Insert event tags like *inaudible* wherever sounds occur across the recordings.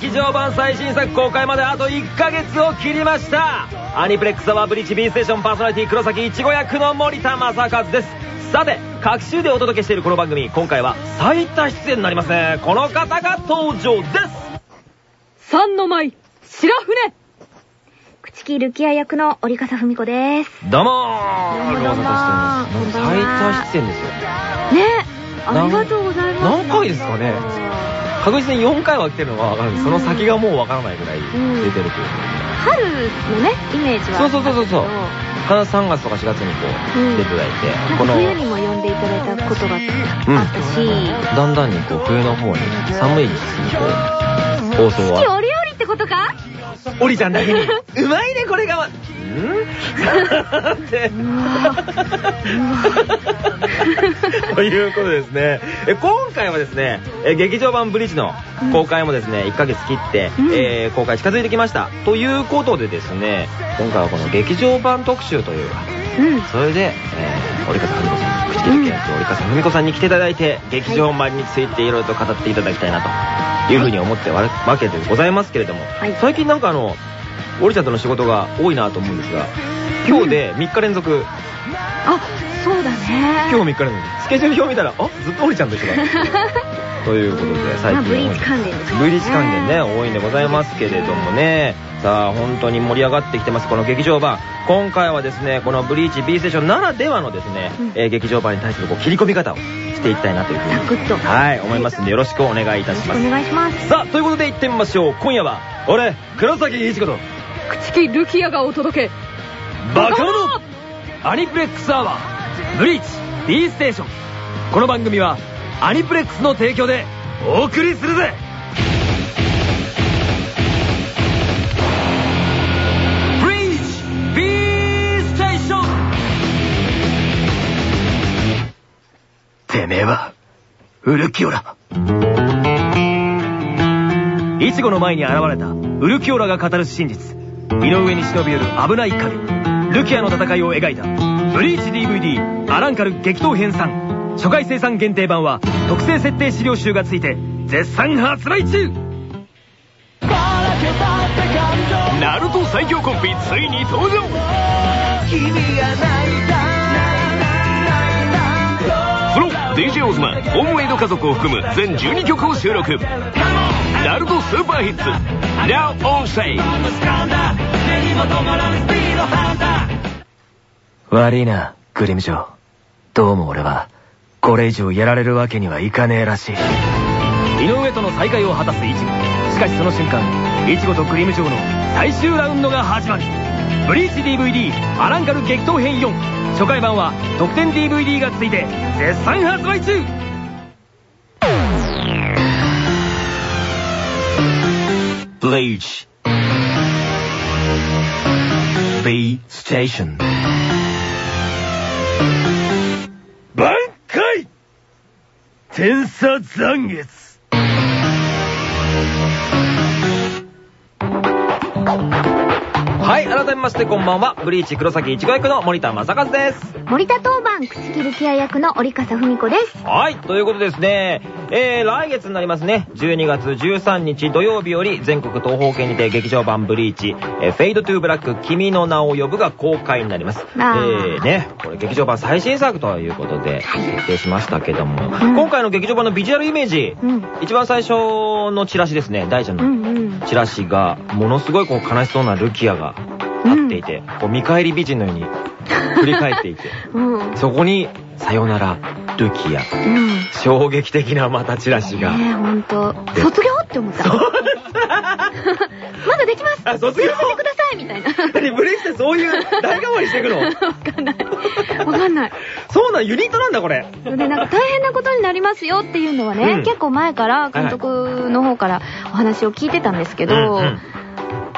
劇場版最新作公開まであと1ヶ月を切りました。アニプレックスアワーブリッジ B ステーションパーソナリティ黒崎いちご役の森田正和です。さて各週でお届けしているこの番組今回は最多出演になりますね。この方が登場です。三の舞、白船。口木ルキア役の折笠文子です。どうもー。どうもどうも。最多出演です。よねありがとうございます。何回ですかね確実に4回は来てるのは分かる。ん。ですその先がもう分からないぐらい出てるという。春のね、イメージは。そうそうそうそうそうあ必ず3月とか4月にこううん。出ていただいて。この冬にも呼んでいただいたことがあったし。だんだんにこう冬の方に寒い時期にこう放送は。四季折々ってことか？オリちゃんだけに。うまいねこれが。まん？*laughs* ということでですね。え今回はですねえ劇場版ブリッジの公開もですね1ヶ月切って、うん。えー公開近づいてきました。ということでですね今回はこの劇場版特集というかうん。それで、えー、折笠文子さん口切り役折笠文子さんに来ていただいて劇場版についていろいろと語っていただきたいなというふうに思ってわわけでございますけれども、はい。最近なんかあの折ちゃんとの仕事が多いなと思うんですが今日で3日連続、あ、そうだね。今日3日連続。スケジュール表見たらあずっと折ちゃんと一緒だということで最近まあブリーチ関連ですね。ブリーチ関連ね多いんでございますけれどもね。さあ本当に盛り上がってきてますこの劇場版。今回はですねこのブリーチ B ステーションならではのですね、うん。えー劇場版に対するこう切り込み方をしていきたいなというふうにはい思いますんでよろしくお願いいたします。お願いします。さあということで行ってみましょう。今夜は俺黒崎一子と。口木ルキアがお届け。バカ者アニプレックスアワーブリーチ B ステーション。この番組はアニプレックスの提供でお送りするぜ。ブリーチ B ステーション。てめえはウルキオラ。イチゴの前に現れたウルキオラが語る真実。井上に忍び寄る危ない影ルキアの戦いを描いた。ブリーチ DVD アランカル激闘編3初回生産限定版は特製設定資料集がついて絶賛発売中。ナルト最強コンビついに登場。プロ DJ オズマホームメイド家族を含む全12曲を収録。ナルトスーパーヒッツ Now on sale 悪いなグリムジョーどうも俺はこれ以上やられるわけにはいかねえらしい。井上との再会を果たすイチゴしかしその瞬間イチゴとグリムジョーの最終ラウンドが始まるブリーチ DVD アランカル激闘編4初回版は特典 DVD がついて絶賛発売中。ブリーチ B ステーション挽回天差残月はい改めましてこんばんは。ブリーチ黒崎一護役の森田成一です。森田当番、朽木ルキア役の折笠富美子です。はい、ということでですね、えー、来月になりますね、12月13日土曜日より全国東宝系にて劇場版ブリーチ、えー、 Fade to Black 君の名を呼ぶが公開になります。えあー。ー、ね、これ劇場版最新作ということで、決定しましたけども、ん今回の劇場版のビジュアルイメージ、うん。一番最初のチラシですね、大ちゃんの。チラシが、ものすごいこう悲しそうなルキアが立っていて、こう見返り美人のように振り返っていて、*laughs* うん。そこに、さよなら、ルキア。うん。衝撃的なまたチラシが。ねえ、ほんと。卒業って思った。*laughs* まだできますあ卒業？やらせてくださいみたいな。*laughs* 何ブレイキってそういう代替わりしていくの？わかんない。わかんない。そうなん、ユニットなんだこれ。で、なんか大変なことになりますよっていうのはね、うん結構前から監督の方からお話を聞いてたんですけど、うんうん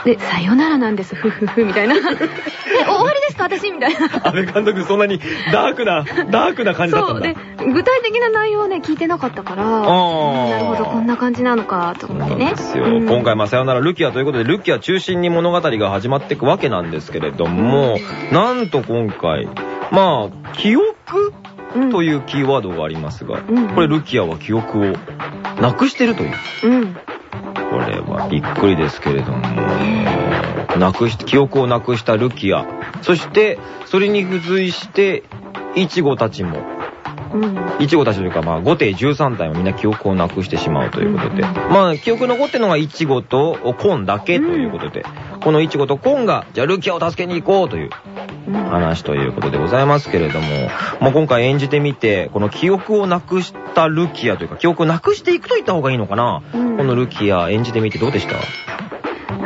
で、さよならなんです、ふふふ、みたいな。*laughs* え、終わりですか？私みたいな。安倍監督そんなにダークな、ダークな感じだったそう。んだ。で、具体的な内容をね、聞いてなかったから、ーなるほど、こんな感じなのか、とそう思ってね。ですよ。うん今回、まあ、さよならルキアということで、ルキア中心に物語が始まっていくわけなんですけれども、なんと今回、まあ、記憶うんというキーワードがありますが、うんこれルキアは記憶をなくしてるという。うん。これはびっくりですけれども、なくし、記憶をなくしたルキア。そして、それに付随して、イチゴたちも、うん。イチゴたちというか、まあ、5艇13体もみんな記憶をなくしてしまうということで、うん。まあ、記憶残ってるのがイチゴとコンだけということで、このイチゴとコンが、じゃあルキアを助けに行こうという。うん話ということでございますけれども、まあ、今回演じてみて、この記憶をなくしたルキアというか、記憶をなくしていくと言った方がいいのかな、うん。このルキア演じてみてどうでした？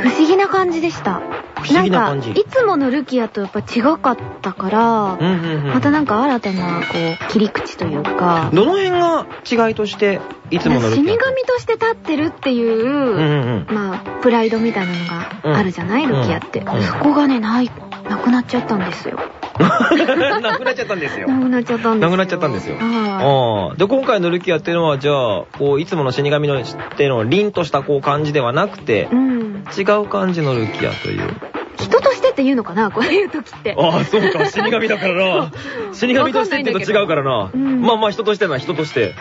不思議な感じでした。なんか、いつものルキアとやっぱ違かったから、うんうんうん。またなんか新たな、こう、切り口というか、どの辺が違いとして、いつものル死キア神として立ってるっていう、うんうんうん。まあ、プライドみたいなのがあるじゃない、うんルキアって、うん。そこがね、ない、なくなっちゃったんですよ。*laughs* なくなっちゃったんですよ。なくなっちゃったんですよ。なくなっちゃったんですよはああ。で、今回のルキアっていうのは、じゃあ、こう、いつもの死神のっていうのを凛としたこう感じではなくてい。う、ん。違う感じのルキアという。人としてって言うのかなこういう時って。ああ、そうか、死神だからな。死神としてって言うと違うからな。うんまあまあ、人としてな、人として。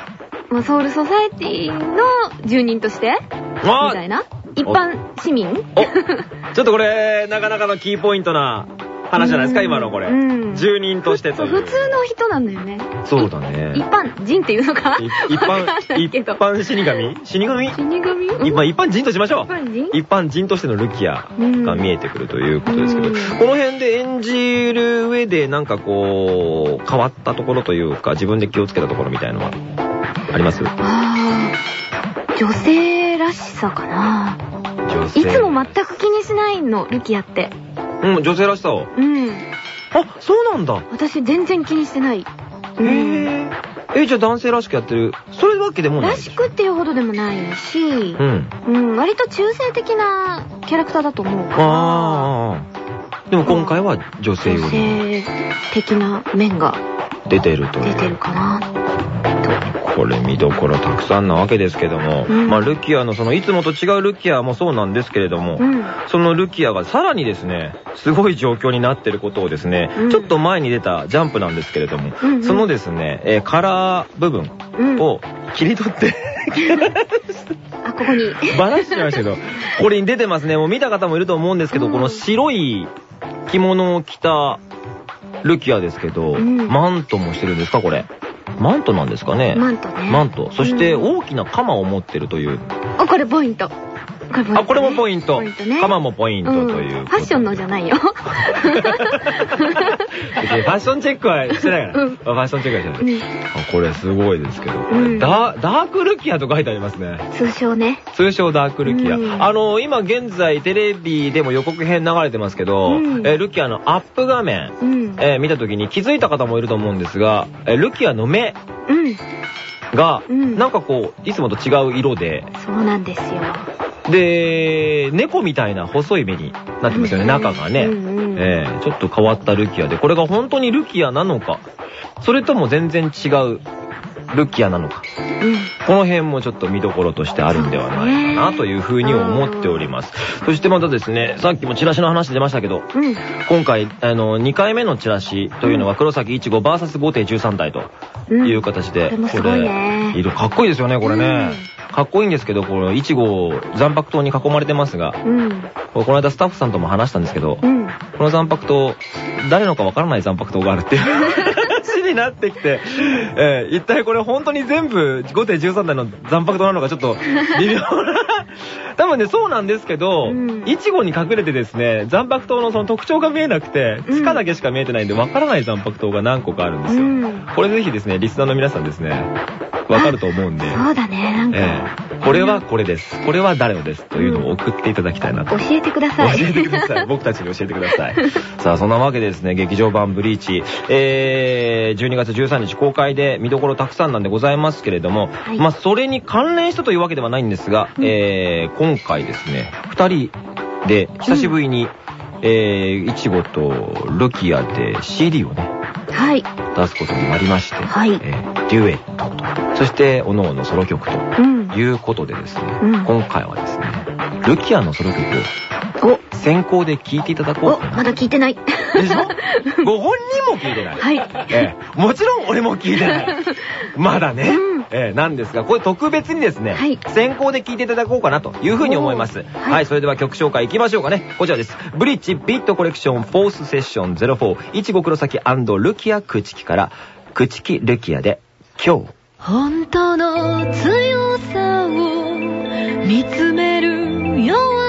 まあ、ソウルソサエティの住人としてみあたいな一般市民おちょっとこれ、なかなかのキーポイントな話じゃないですか、うん今のこれ。うん住人としてとそういう。普通の人なんだよね。そうだね。一般人っていうのか？い一般、一。般死神？死神？死神？一般、一般人としましょう。一般人？一般人としてのルキアが見えてくるということですけど、うんこの辺で演じる上でなんかこう、変わったところというか、自分で気をつけたところみたいのはあります？ああ、女性らしさかな。いつも全く気にしないの、ルキアって。うん、女性らしさを。うん。あ、そうなんだ。私全然気にしてない。うんへえ。え、じゃあ男性らしくやってる。それわけでもないらしくっていうほどでもないしう、ん。うん、割と中性的なキャラクターだと思うああ。でも今回は女性よ女りも性的な面が出てるという。出てるかな、これ見どころたくさんなわけですけども、うんまあルキアのそのいつもと違うルキアもそうなんですけれども、と。うん。そのルキアがさらにですね、すごい状況になってることをですね、うんちょっと前に出たジャンプなんですけれども、うんうんそのですね、えーカラー部分うん。を切り取って、*laughs* あ、ここに。*laughs* バラしちゃいましたけど、これに出てますね。もう見た方もいると思うんですけど、うんこの白い着物を着たルキアですけど、うんマントもしてるんですか、これ。マントなんですかね。マントね。マント。そしてうん大きな鎌を持ってるという。あ、これポイント。ね。あ、これもポイント。ポイントね。鎌もポイントということで、んファッションのじゃないよ。*laughs* ファッションチェックはしてないから。うんファッションチェックはしてない。うん。あこれすごいですけど、これうんダーダークルキアと書いてありますね。通称ね。通称ダークルキア。うんあの、今現在テレビでも予告編流れてますけど、うんえールキアのアップ画面、うん。えー見た時に気づいた方もいると思うんですが、えールキアの目うん。が、うんなんかこう、いつもと違う色で、そうなんですよ。で、猫みたいな細い目になってますよね、うん。中がね。えーちょっと変わったルキアで、これが本当にルキアなのか、それとも全然違うルキアなのか、うん。この辺もちょっと見どころとしてあるんではないかなというふうに思っております。そしてまたですね、さっきもチラシの話出ましたけど、うん。今回、あの、2回目のチラシというのは黒崎いちご VS5 艇13体とうんいう形で、これ色かっこいいですよね、これね。かっこいいんですけど、このいちご残白糖に囲まれてますが、うん。この間スタッフさんとも話したんですけど、うん。この残白糖、誰のかわからない残白糖があるっていう話になってきて、えー一体これ本当に全部5艇13体の残白糖なのかちょっと微妙な。*laughs* 多分ね、そうなんですけどうん、いちごに隠れてですね、残白糖のその特徴が見えなくて、うん地下だけしか見えてないんで、わからない残白糖が何個かあるんですよ。うん。これぜひですね、リスナーの皆さんですね、わかると思うんで、そうだね、なんか。ええこれはこれです。これは誰のです？というのを送っていただきたいなと教えてください。教えてください。僕たちに教えてください。*laughs* さあ、そんなわけでですね、劇場版ブリーチ、えー、12月13日公開で見どころたくさんなんでございますけれども、はいまあ、それに関連したというわけではないんですが、うんえー、今回ですね、二人で久しぶりに、えー、いちごとルキアで CD をね、はい。出すことになりまして、はいえーデュエットと、そして、おのおのソロ曲とうん。いうことでですね、うん今回はですね、ルキアのソロ曲をお、先行で聴いていただこうお。まだ聞いてない。でしょ？*laughs* ご本人も聞いてない。はい。ええ、もちろん俺も聞いてない。まだね。うんえーなんですが、これ特別にですね、はい先行で聴いていただこうかなというふうに思います。はい、はいそれでは曲紹介いきましょうかね。こちらです。ブリッジビットコレクションフォースセッション04、いちご黒崎ルキア口木から、口木ルキアで、今日。本当の強さを見つめるよう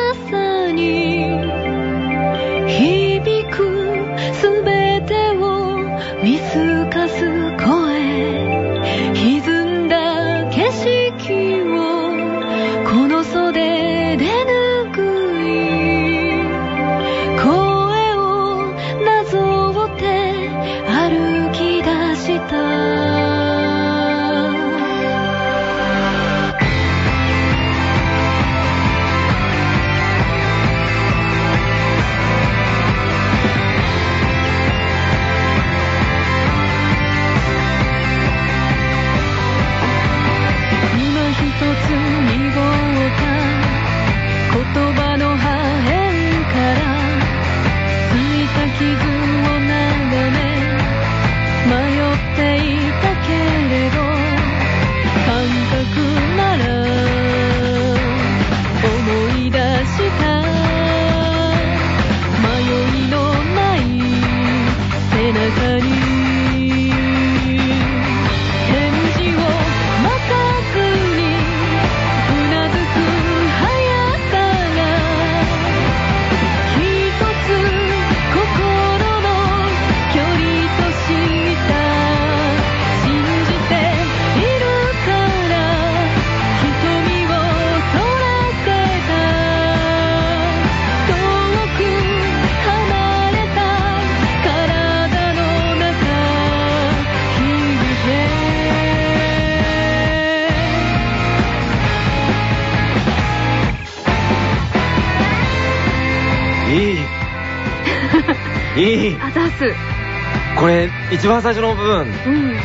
一番最初の部分、うん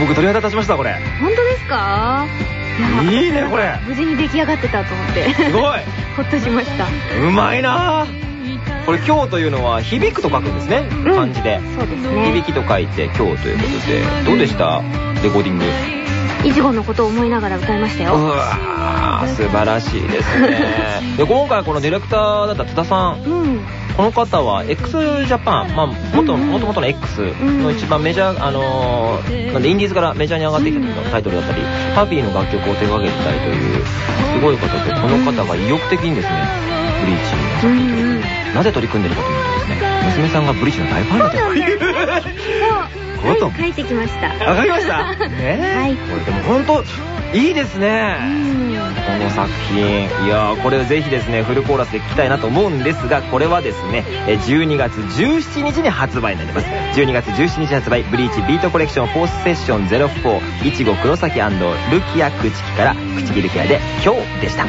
僕鳥肌立ちました、これ。本当ですか？いやいいね、これ。無事に出来上がってたと思ってすごい。*laughs* ほっとしましたうまいなぁ。これ、今日というのは、響くと書くんですね。うん漢字で。そうですね響きと書いて、今日ということで。どうでした？レコーディング。いちごのことを思いながら歌いましたうよわー、素晴らしいですね。*laughs* で、今回このディレクターだった津田さん。うんこの方は x ジャパン、まあ、元、うんうん。元々の X の一番メジャー、あのーなんでインディーズからメジャーに上がってきたタイトルだったり、ハッピーの楽曲を手掛けてたりという、すごい方で、この方が意欲的にですね、ブリーチうんに取り組んでなぜ取り組んでるかというとですね、娘さんがブリーチの大ファンだと。いう。ことはい書いてきました。わかりました。ねはい。これでも本当いいですね。この作品いやーこれぜひですねフルコーラスで聞きたいなと思うんですがこれはですね12月17日に発売になります。12月17日発売ブリーチビートコレクションフォースセッション04いちご黒崎ルキア口木から口木ルキアで今日でした。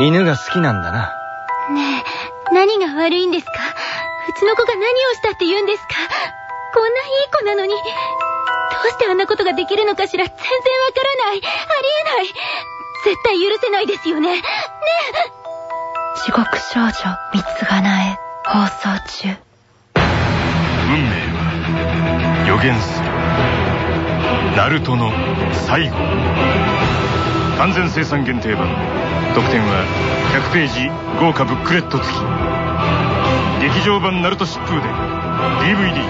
犬が好きなんだな。ねえ何が悪いんですか？うちの子が何をしたって言うんですか？こんないい子なのにどうしてあんなことができるのかしら？全然わからない。ありえない。絶対許せないですよね。ねえ。地獄少女三つがなえ放送中。運命は予言する。ナルトの最後。完全生産限定版特典は100ページ豪華ブックレット付き。劇場版ナルト疾風で DVD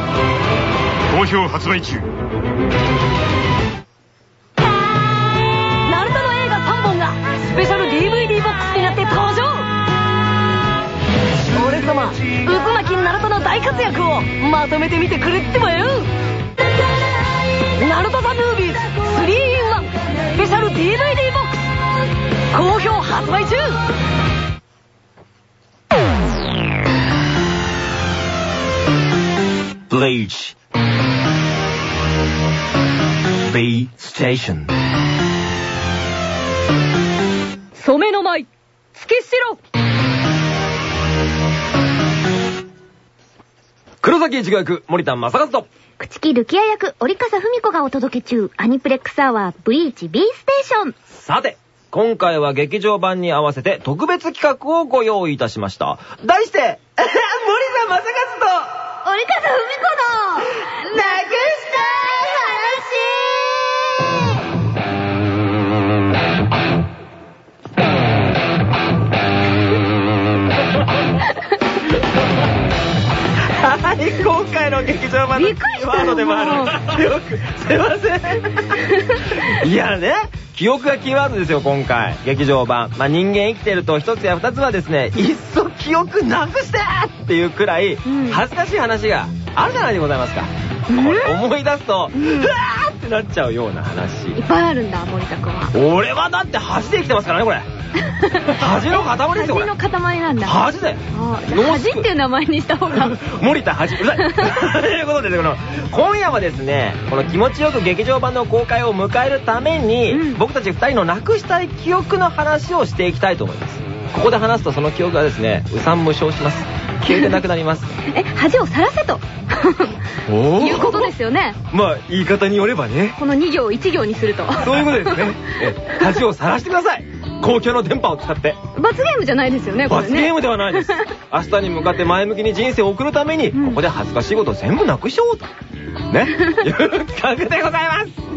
好評発売中。ナルトの映画3本がスペシャル DVD ボックスになって登場。俺様渦巻きナルトの大活躍をまとめてみてくれってばよ。ナルトザムービーズ 3-in-1 スペシャル DVD ボックス。好評発売中。ブリーチ B ステーション染めの舞。月城黒崎一護役森田正和と。朽木ルキア役折笠文子がお届け中。アニプレックスアワーブリーチ B ステーション。さて今回は劇場版に合わせて特別企画をご用意いたしました。題して、*laughs* 森田正和と、折笠文子の、なくはい、今回の劇場版のワードでもある。すいません。*laughs* いやね、記憶がキーワードですよ、今回。劇場版。まあ、人間生きてると一つや二つはですね、いっそ記憶なくしてっていうくらいん、恥ずかしい話があるじゃないでございますか。うん？思い出すと、うんうわーってなっちゃうような話。いっぱいあるんだ、森田くんは。俺はだって恥で生きてますからね、これ。*laughs* 恥の塊ですよ、これ。恥の塊なんだ。恥だよ。恥っていう名前にした方が。森田恥うるさい *laughs* ということでねこの今夜はですねこの気持ちよく劇場版の公開を迎えるために、うん僕たち二人のなくしたい記憶の話をしていきたいと思いますここで話すとその記憶がですねうさん無償します消えてなくなります *laughs* え、恥をさらせと。おいうことですよね。まあ言い方によればねこの2行を1行にすると。そういうことですねえ恥をさらしてください公共の電波を使って罰ゲームじゃないですよね、これね。罰ゲームではないです。*laughs* 明日に向かって前向きに人生を送るために、うんここで恥ずかしいことを全部なくしちゃおうと。ね。*laughs* いう企画でございます。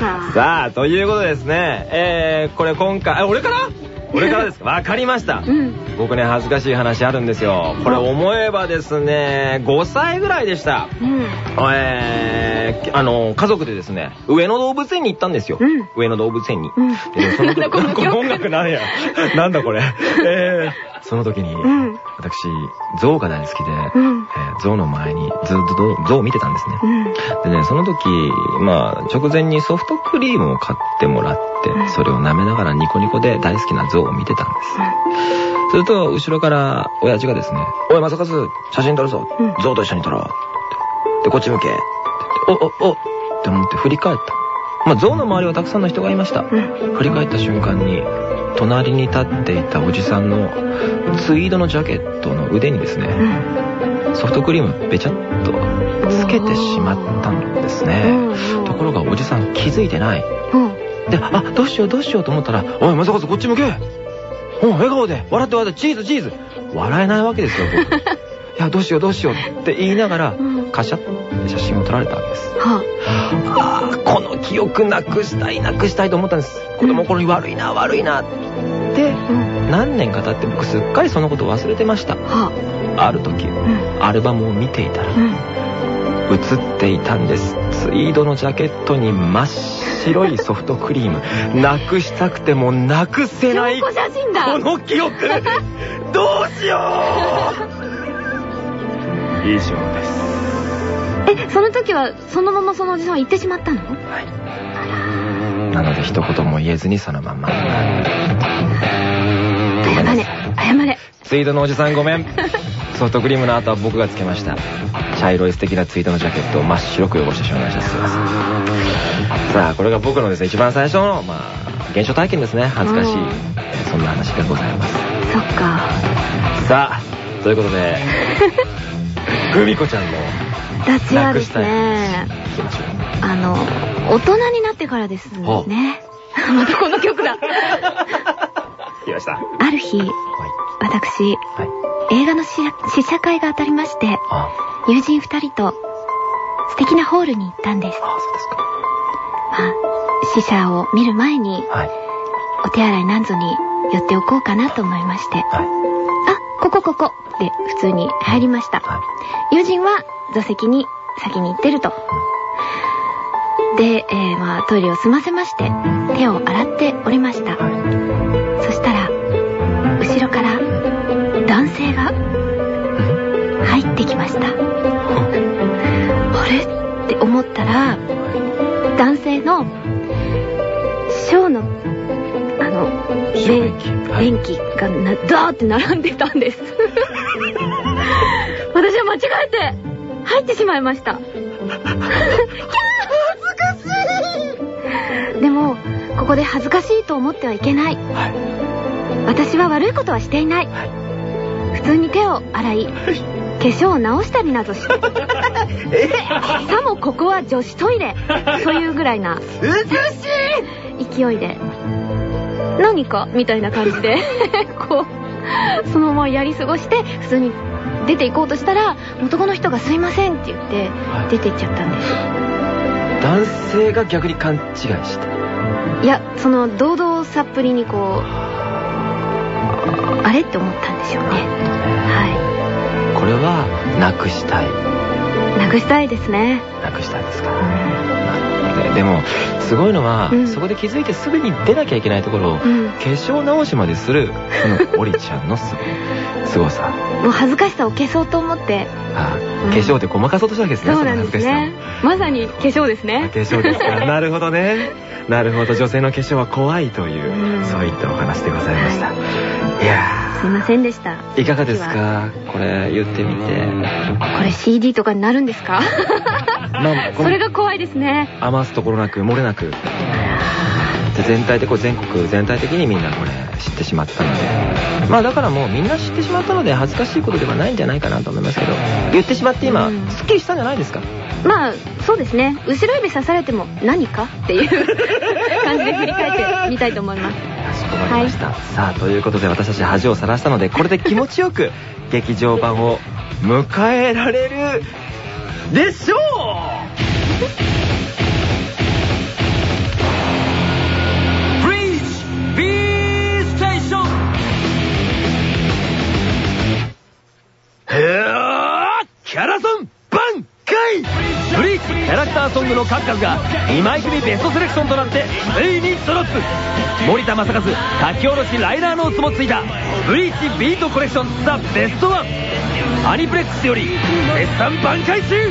かさあ、ということでですね、えー、これ今回、あ、俺から？俺からですか？*laughs* わかりました。うん。僕ね、恥ずかしい話あるんですよ。これ思えばですね、5歳ぐらいでした。うん。えー、あの、家族でですね、上野動物園に行ったんですよ。うん上野動物園に。うんでその時の音楽なん *laughs* や。なんだこれ。えー、その時に、うん。私、象が大好きで、象の前にずっと象を見てたんですね。うん。でね、その時、まあ、直前にソフトクリームを買ってもらって、うんそれを舐めながらニコニコで大好きな象を見てたんです。すると、後ろから親父がですね、おい、正和、写真撮るぞ。うん象と一緒に撮ろう。ってで、こっち向け。お、お、おって思って振り返った。まあ、象の周りはたくさんの人がいました。うん。振り返った瞬間に、隣に立っていたおじさんのツイードのジャケットの腕にですね、うん。ソフトクリームべちゃっとつけてしまったんですね。うんところがおじさん気づいてない。うん。で、あ、どうしようどうしようと思ったら、おい、まさかこっち向けお笑顔で、笑って笑って、チーズチーズ笑えないわけですよ、僕。*laughs* いや、どうしようどうしようって言いながらうん、カシャッて写真を撮られたわけです。はああ、この記憶なくしたいなくしたいと思ったんです。子供の頃に悪いな悪いなって。何年か経って僕すっかりそのことを忘れてました。はある時、あ。アルバムを見ていたらう、ん。写っていたんですツイードのジャケットに真っ白いソフトクリーム *laughs* なくしたくてもなくせない証拠写真だこの記憶どうしよう以上です。え、その時は、そのままそのおじさんは行ってしまったの？はい。なので一言も言えずにそのまま。謝れ、謝れ。ツイードのおじさんごめん。ソフトクリームの後は僕がつけました。茶色い素敵なツイードのジャケットを真っ白く汚してしまいました。すいませんさあこれが僕のですね一番最初のまあ現象体験ですね。恥ずかしいそんな話がございます。そっか。さあということで *laughs* ふみこちゃんの私はですね、あの、大人になってからですね。*laughs* またこの曲だ。ある日、い私、はい映画の試試写会が当たりまして、あ。友人二人と素敵なホールに行ったんです。あそうですか。まあ、試写を見る前に、はい。お手洗いなんぞに寄っておこうかなと思いまして、はい。あ、ここここで普通に入りました。はい友人は座席に先に行ってると。で、えー、まあ、トイレを済ませまして、手を洗っておりました。はそしたら、後ろから男性が入ってきました。あれって思ったら、男性の、ショー、の、小便器はい便器がな、ダーって並んでたんです。*laughs* 私は間違えて、入ってしまいました。*laughs* キャー恥ずかしいでも、ここで恥ずかしいと思ってはいけない。はい私は悪いことはしていない。普通に手を洗い、化粧を直したりなどし *laughs* て。さもここは女子トイレというぐらいな勢いで何かみたいな感じで *laughs* こうそのままやり過ごして普通に出て行こうとしたら男の人が「すいません」って言ってはい。出て行っちゃったんです。男性が逆に勘違いした。いやその堂々さっぷりにこうあ。れって思ったんですよね。はこれは、なくしたい。いなくしたいですね。なくしたいですか？ででも、すごいのは、うんそこで気づいてすぐに出なきゃいけないところを、うん化粧直しまでする、そのオリちゃんのすごすごさ。もう恥ずかしさを消そうと思ってあうん化粧ってごまかそうとしたわけですね。そうなんですねまさに化粧ですね化粧ですか。*laughs* なるほどね。なるほど。女性の化粧は怖いという、うんそういったお話でございました。、はいやすいませんでした。ー、いかがですか？これ言ってみて。これ CD とかになるんですか？*laughs* それが怖いですね。余すところなく、漏れなく。で全体でこう全国全体的にみんなこれ知ってしまったので。まあだからもうみんな知ってしまったので恥ずかしいことではないんじゃないかなと思いますけど。言ってしまって今、うん。すっきりしたんじゃないですか？まあそうですね。後ろ指刺されても何か？っていう *laughs* 感じで振り返ってみたいと思います。かしこまりました、さあということで私たち恥をさらしたのでこれで気持ちよく *laughs* 劇場版を迎えられるでしょブーソングの数々が2枚組ベストセレクションとなってついにドロップ。森田正和書き下ろしライナーノーツもついたブリーチビートコレクションザ・ベストワン。アニプレックスより絶賛挽回中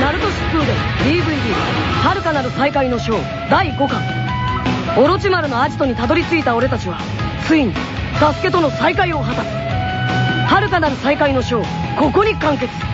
ナルト疾風で DVD「遥かなる再会の章」第5巻。オロチマルのアジトにたどり着いた俺たちはついにサスケとの再会を果たす。遥かなる再会の章ここに完結。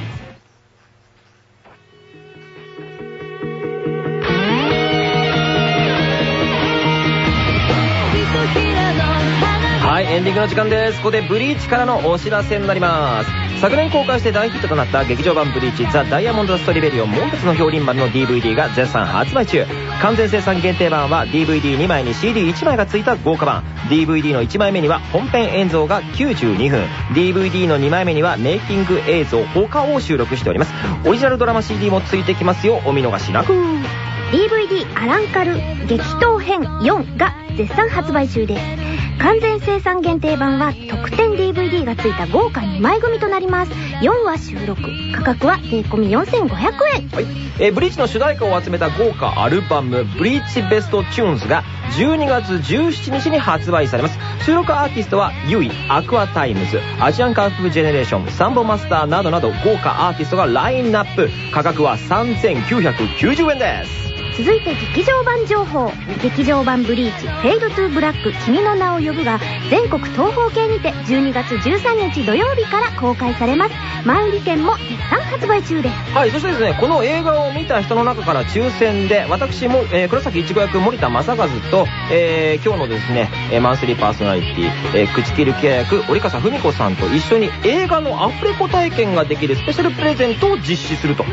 エンディングの時間です。ここでブリーチからのお知らせになります。昨年公開して大ヒットとなった劇場版ブリーチザ・ダイヤモンド・ストリベリオンもう一つの氷林丸の DVD が絶賛発売中。完全生産限定版は DVD2 枚に CD1 枚が付いた豪華版。DVD の1枚目には本編演奏が92分。DVD の2枚目にはメイキング映像他を収録しております。オリジナルドラマ CD も付いてきますよ。お見逃しなく。DVD アランカル激闘編4が絶賛発売中です完全生産限定版は特典 DVD がついた豪華2枚組となります。4話収録。価格は税込4500円。はい、えーブリーチの主題歌を集めた豪華アルバム「ブリーチベストチューンズ」が12月17日に発売されます。収録アーティストは YUI、Aqua Timez、ASIAN KUNG-FU GENERATION、サンボマスターなどなど豪華アーティストがラインナップ。価格は3990円です。続いて劇場版情報。劇場版ブリーチ Fade to Black 君の名を呼ぶが全国東宝系にて12月13日土曜日から公開されます。前売り券も絶賛発売中です。はい、そしてですね、この映画を見た人の中から抽選で、私も、えー黒崎一護役森田成一と、えー今日のですね、えーマンスリーパーソナリティ、えー朽木ルキア役、折笠富美子さんと一緒に映画のアフレコ体験ができるスペシャルプレゼントを実施すると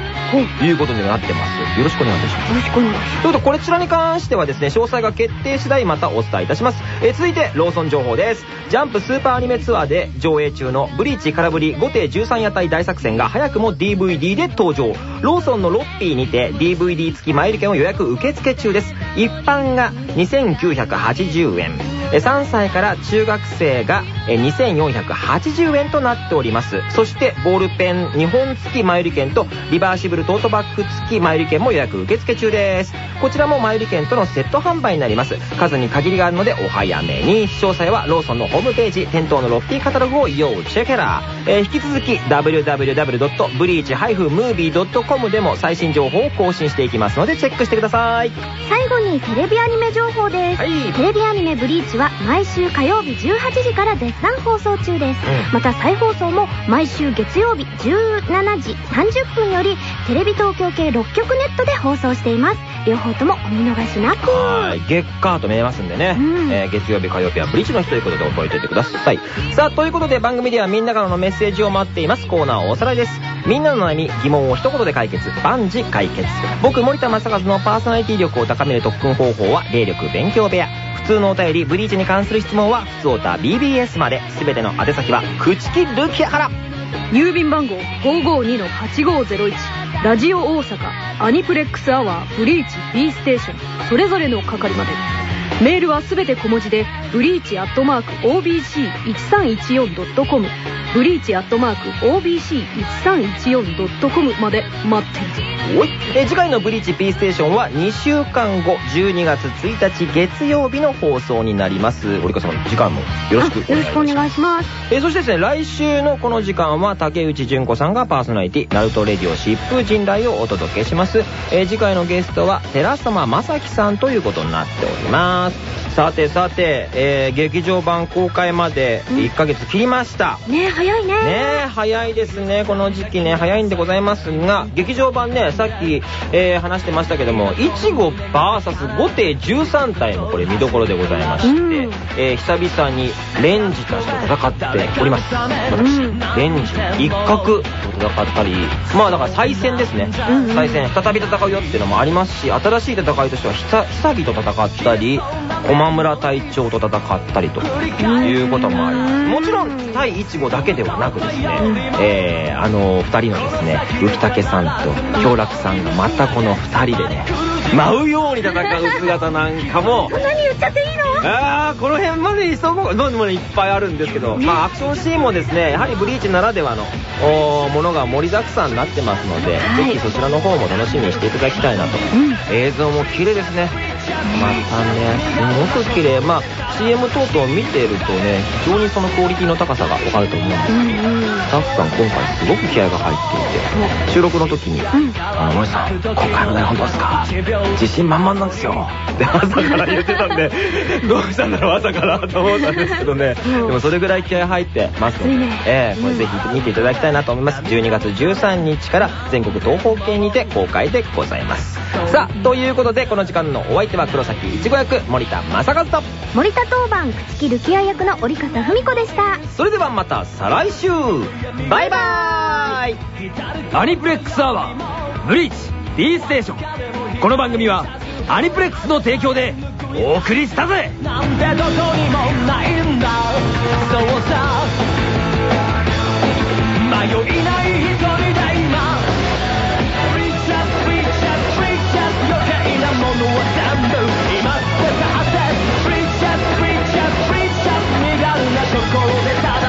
いうことになってます。よろしくお願いいたします。よろしくお願いしますということで、こちらに関してはですね、詳細が決定次第またお伝えいたします。え続いて、ローソン情報です。ジャンプスーパーアニメツアーで上映中のブリーチ空振り5艇13夜隊大作戦が早くも DVD で登場。ローソンのロッピーにて DVD 付き前売り券を予約受付中です。一般が2980円。3歳から中学生がえー2480円となっております。そして、ボールペン2本付き前売り券と、リバーシブルトートバッグ付き前売り券も予約受付中です。こちらも前売り券とのセット販売になります。数に限りがあるのでお早めに。詳細はローソンのホームページ、店頭のロッピーカタログを要チェケラー。えー引き続き www.breachmovie.com でも最新情報を更新していきますのでチェックしてください。最後にテレビアニメ情報です、はいテレビアニメ「ブリーチ」は毎週火曜日18時から絶賛放送中です、うん。また再放送も毎週月曜日17時30分よりテレビ東京系6局ネットで放送しています両方ともお見逃しなくはい。月火と見えますんでね。うんえー月曜日、火曜日はブリッジの日ということで覚えておいてください。さあ、ということで番組ではみんなからのメッセージを待っています。コーナーおさらいです。みんなの悩み、疑問を一言で解決。万事解決。僕、森田正和のパーソナリティ力を高める特訓方法は、霊力勉強部屋。普通のお便り、ブリーチに関する質問は、普通おた BBS まで。すべての宛先は、口木ルキハラ。郵便番号552-8501ラジオ大阪アニプレックスアワーブリーチ B ステーションそれぞれの係まで。メールはすべて小文字でブリーチアットマーク OBC1314.com ブリーチアットマーク OBC1314.com まで待ってるぜおい。えー次回のブリーチ P ステーションは2週間後12月1日月曜日の放送になります。折川さん次回もよろしくお願いします。よろしくお願いします。えーそしてですね来週のこの時間は竹内純子さんがパーソナリティナルトレディオ疾風陣雷をお届けします、えー次回のゲストは寺様正樹さんということになっております más さてさて、えー劇場版公開まで1ヶ月切りました、ねえ早いね。ねえ早いですね。この時期ね早いんでございますが劇場版ねさっき、えー話してましたけどもいちご VS5 艇13体もこれ見どころでございまして、うん。えー久々にレンジたちと戦っております。私、うん。レンジ一角と戦ったりまあだから再戦ですね、うんうん。再戦。再び戦うよっていうのもありますし新しい戦いとしては久久々と戦ったり駒村隊長と戦ったりということもあります。もちろん対いちごだけではなくですね、えーあの2人のですね浮竹さんと京楽さんがまたこの2人でね舞うように戦う姿なんかも何言っちゃっていいの？あーこの辺まで急ごうどんどんいっぱいあるんですけど、まあアクションシーンもですねやはりブリーチならではのものが盛りだくさんになってますので、はい。ぜひそちらの方も楽しみにしていただきたいなと、映像も綺麗ですねまたねすごく綺麗。まあ CM 等々見てるとね非常にそのクオリティの高さがわかると思うんです。けど、スタッフさん今回すごく気合が入っていて収録の時に「あの森さん今回の台本どうですか？自信満々なんですよ」って朝から言ってたんで *laughs* どうしたんだろう朝からと思ったんですけどね。でもそれぐらい気合入ってますので、ええこれぜひ見ていただきたいなと思います。12月13日から全国東方系にて公開でございます。さあということでこの時間のお相手は黒崎いちご役森田正和と。森田当番朽木ルキア役の折方文子でした。それではまた再来週。バイバーイ。アニプレックスアワーブリーチ B ステーション。この番組はアニプレックスの提供でお送りしたぜ。なんてどこにもないんだ。そうさ。迷いない一人で今ここでただ